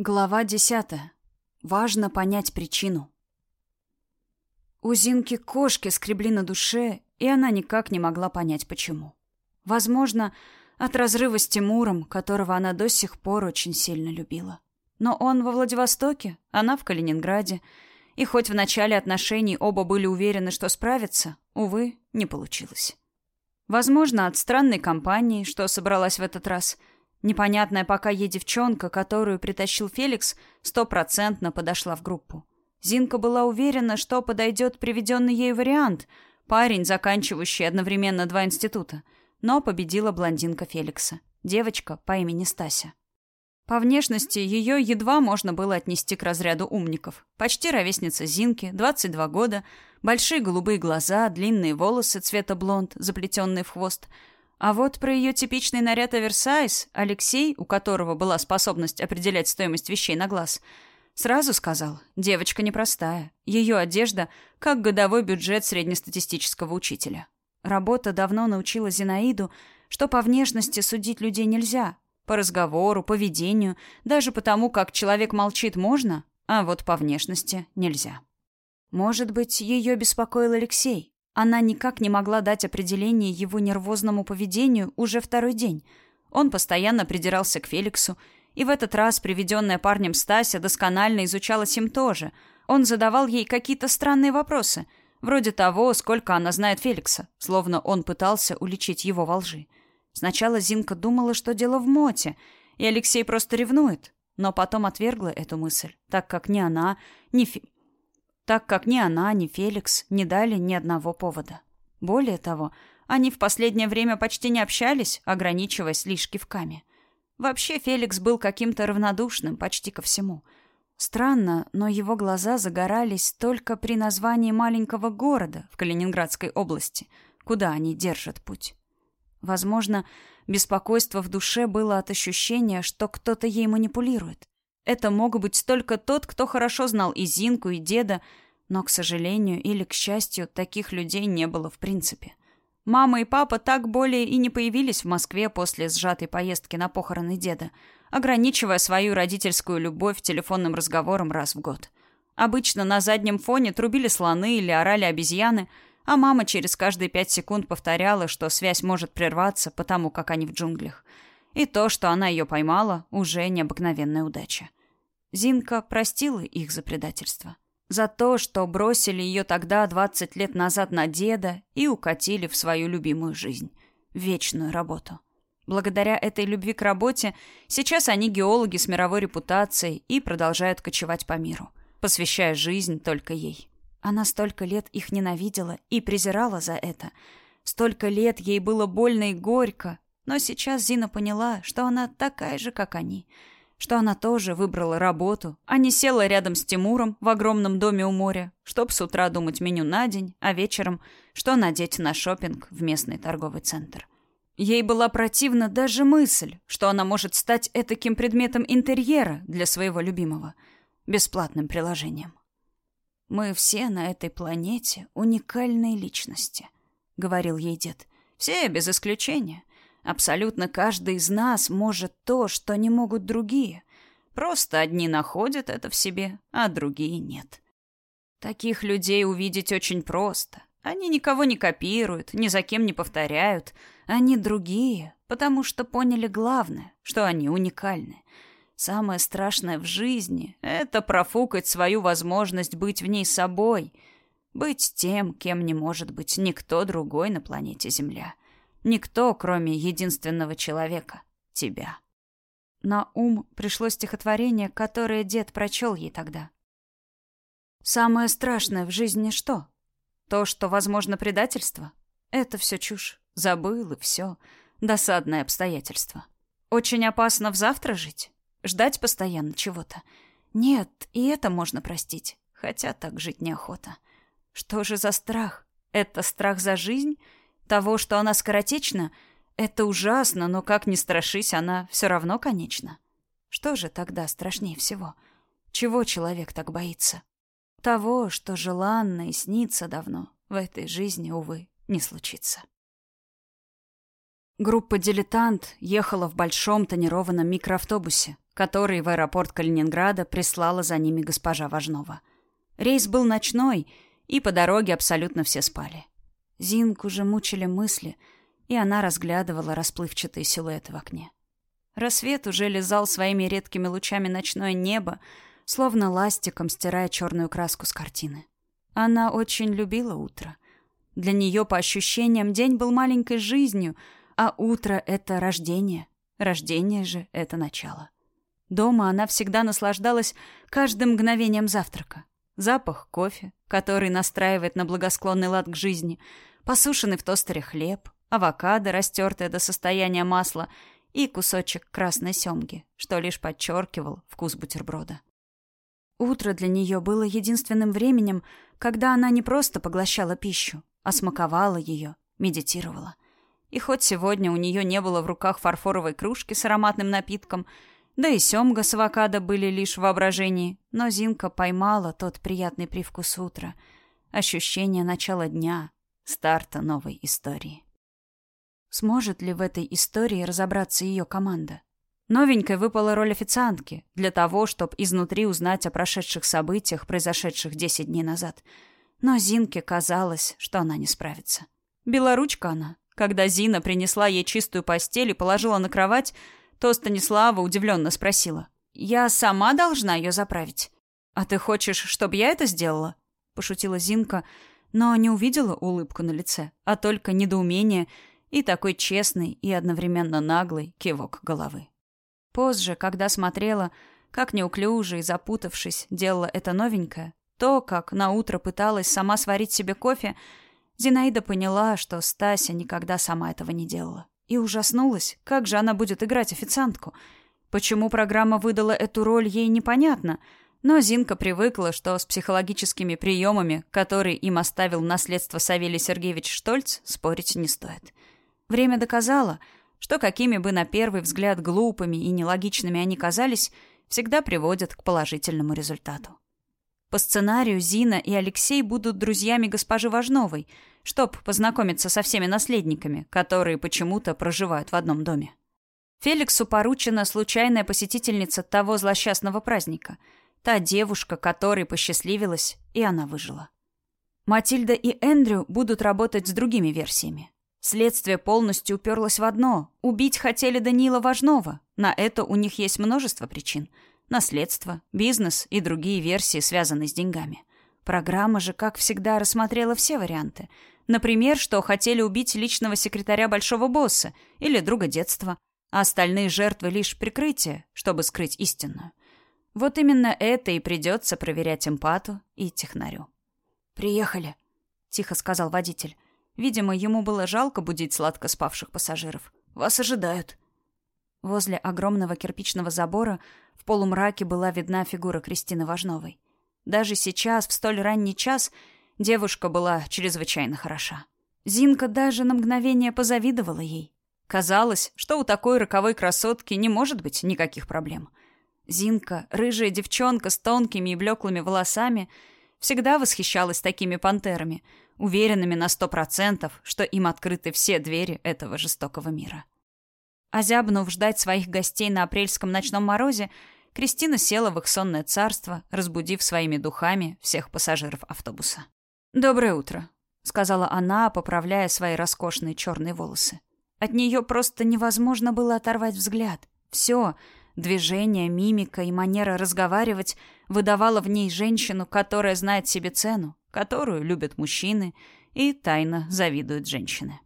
Глава десятая. Важно понять причину. У Зинки кошки скребли на душе, и она никак не могла понять, почему. Возможно, от разрыва с Тимуром, которого она до сих пор очень сильно любила. Но он во Владивостоке, она в Калининграде, и хоть в начале отношений оба были уверены, что справятся, увы, не получилось. Возможно, от странной компании, что собралась в этот раз – Непонятная пока ей девчонка, которую притащил Феликс, стопроцентно подошла в группу. Зинка была уверена, что подойдет приведенный ей вариант – парень, заканчивающий одновременно два института. Но победила блондинка Феликса, девочка по имени Стася. По внешности ее едва можно было отнести к разряду умников. Почти ровесница Зинки, 22 года, большие голубые глаза, длинные волосы цвета блонд, заплетенные в хвост – а вот про ее типичный наряд оверсайз Алексей, у которого была способность определять стоимость вещей на глаз, сразу сказал, девочка непростая. Ее одежда как годовой бюджет среднестатистического учителя. Работа давно научила Зинаиду, что по внешности судить людей нельзя. По разговору, поведению, даже потому, как человек молчит, можно, а вот по внешности нельзя. Может быть, ее беспокоил Алексей. Она никак не могла дать определение его нервозному поведению уже второй день. Он постоянно придирался к Феликсу, и в этот раз приведенная парнем Стася досконально изучалась им тоже. Он задавал ей какие-то странные вопросы, вроде того, сколько она знает Феликса, словно он пытался уличить его во лжи. Сначала Зинка думала, что дело в Моте, и Алексей просто ревнует, но потом отвергла эту мысль, так как ни она, ни Феликс так как ни она, ни Феликс не дали ни одного повода. Более того, они в последнее время почти не общались, ограничиваясь лишь кивками. Вообще Феликс был каким-то равнодушным почти ко всему. Странно, но его глаза загорались только при названии маленького города в Калининградской области, куда они держат путь. Возможно, беспокойство в душе было от ощущения, что кто-то ей манипулирует. Это мог быть только тот, кто хорошо знал и Зинку, и деда, но, к сожалению или к счастью, таких людей не было в принципе. Мама и папа так более и не появились в Москве после сжатой поездки на похороны деда, ограничивая свою родительскую любовь телефонным разговором раз в год. Обычно на заднем фоне трубили слоны или орали обезьяны, а мама через каждые пять секунд повторяла, что связь может прерваться, потому как они в джунглях. И то, что она ее поймала, уже необыкновенная удача. Зинка простила их за предательство. За то, что бросили ее тогда, 20 лет назад, на деда и укатили в свою любимую жизнь. Вечную работу. Благодаря этой любви к работе сейчас они геологи с мировой репутацией и продолжают кочевать по миру, посвящая жизнь только ей. Она столько лет их ненавидела и презирала за это. Столько лет ей было больно и горько, но сейчас Зина поняла, что она такая же, как они — что она тоже выбрала работу, а не села рядом с Тимуром в огромном доме у моря, чтоб с утра думать меню на день, а вечером, что надеть на шопинг в местный торговый центр. Ей была противна даже мысль, что она может стать этаким предметом интерьера для своего любимого, бесплатным приложением. «Мы все на этой планете уникальные личности», — говорил ей дед. «Все без исключения. Абсолютно каждый из нас может то, что не могут другие. Просто одни находят это в себе, а другие нет. Таких людей увидеть очень просто. Они никого не копируют, ни за кем не повторяют. Они другие, потому что поняли главное, что они уникальны. Самое страшное в жизни — это профукать свою возможность быть в ней собой, быть тем, кем не может быть никто другой на планете Земля — Никто, кроме единственного человека — тебя. На ум пришло стихотворение, которое дед прочел ей тогда. «Самое страшное в жизни что? То, что возможно предательство? Это все чушь. Забыл, и все. Досадное обстоятельство. Очень опасно в завтра жить? Ждать постоянно чего-то? Нет, и это можно простить. Хотя так жить неохота. Что же за страх? Это страх за жизнь — того, что она скоротечна, это ужасно, но как ни страшись, она все равно конечна. Что же тогда страшнее всего? Чего человек так боится? Того, что желанно и снится давно, в этой жизни, увы, не случится. Группа «Дилетант» ехала в большом тонированном микроавтобусе, который в аэропорт Калининграда прислала за ними госпожа Важнова. Рейс был ночной, и по дороге абсолютно все спали. Зинку же мучили мысли, и она разглядывала расплывчатые силуэты в окне. Рассвет уже лизал своими редкими лучами ночное небо, словно ластиком стирая черную краску с картины. Она очень любила утро. Для нее, по ощущениям, день был маленькой жизнью, а утро — это рождение. Рождение же — это начало. Дома она всегда наслаждалась каждым мгновением завтрака. Запах кофе, который настраивает на благосклонный лад к жизни, посушенный в тостере хлеб, авокадо, растертое до состояния масла, и кусочек красной семги, что лишь подчеркивал вкус бутерброда. Утро для нее было единственным временем, когда она не просто поглощала пищу, а смаковала ее, медитировала. И хоть сегодня у нее не было в руках фарфоровой кружки с ароматным напитком, да и семга с авокадо были лишь в воображении, но Зинка поймала тот приятный привкус утра, ощущение начала дня, старта новой истории. Сможет ли в этой истории разобраться ее команда? Новенькой выпала роль официантки для того, чтобы изнутри узнать о прошедших событиях, произошедших 10 дней назад. Но Зинке казалось, что она не справится. Белоручка она. Когда Зина принесла ей чистую постель и положила на кровать, то Станислава удивленно спросила. «Я сама должна ее заправить?» «А ты хочешь, чтобы я это сделала?» Пошутила Зинка, но не увидела улыбку на лице, а только недоумение и такой честный и одновременно наглый кивок головы. Позже, когда смотрела, как неуклюже и запутавшись делала это новенькое, то, как наутро пыталась сама сварить себе кофе, Зинаида поняла, что Стася никогда сама этого не делала. И ужаснулась, как же она будет играть официантку. Почему программа выдала эту роль, ей непонятно, но Зинка привыкла, что с психологическими приемами, которые им оставил наследство Савелий Сергеевич Штольц, спорить не стоит. Время доказало, что какими бы на первый взгляд глупыми и нелогичными они казались, всегда приводят к положительному результату. По сценарию Зина и Алексей будут друзьями госпожи Важновой, чтоб познакомиться со всеми наследниками, которые почему-то проживают в одном доме. Феликсу поручена случайная посетительница того злосчастного праздника, та девушка, которой посчастливилась, и она выжила. Матильда и Эндрю будут работать с другими версиями. Следствие полностью уперлось в одно. Убить хотели Даниила Важнова. На это у них есть множество причин. Наследство, бизнес и другие версии, связанные с деньгами. Программа же, как всегда, рассмотрела все варианты. Например, что хотели убить личного секретаря большого босса или друга детства, а остальные жертвы лишь прикрытие, чтобы скрыть истинную. Вот именно это и придется проверять эмпату и технарю. «Приехали», — тихо сказал водитель. Видимо, ему было жалко будить сладко спавших пассажиров. «Вас ожидают». Возле огромного кирпичного забора в полумраке была видна фигура Кристины Важновой. Даже сейчас, в столь ранний час, девушка была чрезвычайно хороша. Зинка даже на мгновение позавидовала ей. Казалось, что у такой роковой красотки не может быть никаких проблем. Зинка, рыжая девчонка с тонкими и блеклыми волосами, всегда восхищалась такими пантерами — уверенными на сто процентов, что им открыты все двери этого жестокого мира. Озябнув ждать своих гостей на апрельском ночном морозе, Кристина села в их сонное царство, разбудив своими духами всех пассажиров автобуса. «Доброе утро», — сказала она, поправляя свои роскошные черные волосы. От нее просто невозможно было оторвать взгляд. Все — движение, мимика и манера разговаривать — выдавало в ней женщину, которая знает себе цену, которую любят мужчины и тайно завидуют женщины.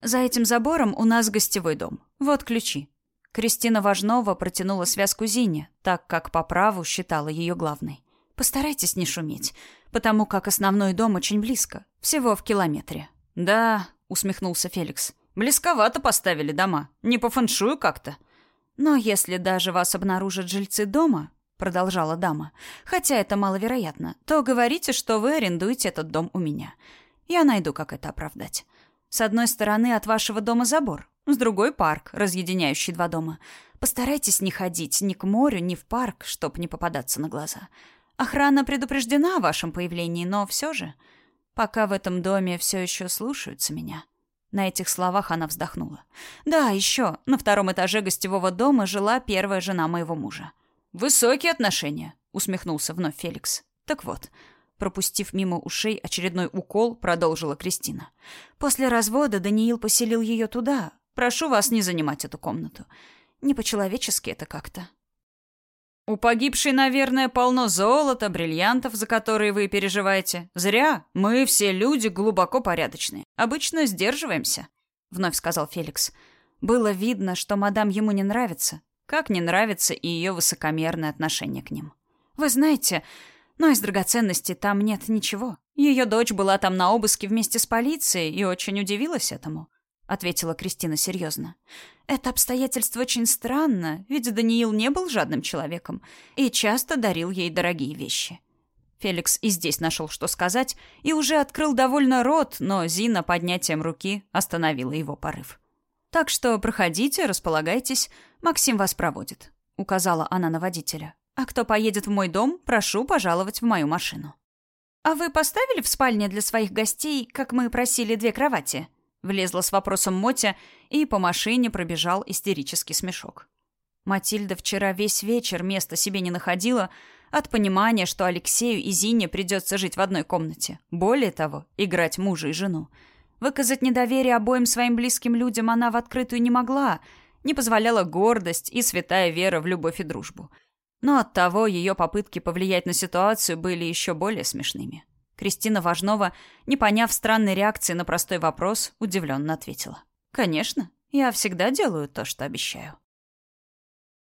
За этим забором у нас гостевой дом. Вот ключи. Кристина Важнова протянула связку Зине, так как по праву считала ее главной. Постарайтесь не шуметь, потому как основной дом очень близко, всего в километре. Да, усмехнулся Феликс. Близковато поставили дома, не по фэншую как-то. Но если даже вас обнаружат жильцы дома, продолжала дама. «Хотя это маловероятно, то говорите, что вы арендуете этот дом у меня. Я найду, как это оправдать. С одной стороны от вашего дома забор, с другой парк, разъединяющий два дома. Постарайтесь не ходить ни к морю, ни в парк, чтоб не попадаться на глаза. Охрана предупреждена о вашем появлении, но все же... Пока в этом доме все еще слушаются меня. На этих словах она вздохнула. «Да, еще. На втором этаже гостевого дома жила первая жена моего мужа». «Высокие отношения», — усмехнулся вновь Феликс. «Так вот, пропустив мимо ушей очередной укол, продолжила Кристина. После развода Даниил поселил ее туда. Прошу вас не занимать эту комнату. Не по-человечески это как-то. У погибшей, наверное, полно золота, бриллиантов, за которые вы переживаете. Зря. Мы все люди глубоко порядочные. Обычно сдерживаемся, вновь сказал Феликс. Было видно, что мадам ему не нравится, как не нравится и ее высокомерное отношение к ним. Вы знаете, но из драгоценностей там нет ничего. Ее дочь была там на обыске вместе с полицией и очень удивилась этому ответила Кристина серьезно. Это обстоятельство очень странно, ведь Даниил не был жадным человеком и часто дарил ей дорогие вещи. Феликс и здесь нашел, что сказать, и уже открыл довольно рот, но Зина поднятием руки остановила его порыв. «Так что проходите, располагайтесь, Максим вас проводит», — указала она на водителя. «А кто поедет в мой дом, прошу пожаловать в мою машину». «А вы поставили в спальне для своих гостей, как мы просили, две кровати?» Влезла с вопросом Мотя, и по машине пробежал истерический смешок. Матильда вчера весь вечер места себе не находила от понимания, что Алексею и Зине придется жить в одной комнате. Более того, играть мужа и жену. Выказать недоверие обоим своим близким людям она в открытую не могла, не позволяла гордость и святая вера в любовь и дружбу. Но оттого ее попытки повлиять на ситуацию были еще более смешными. Кристина Важнова, не поняв странной реакции на простой вопрос, удивленно ответила. «Конечно, я всегда делаю то, что обещаю».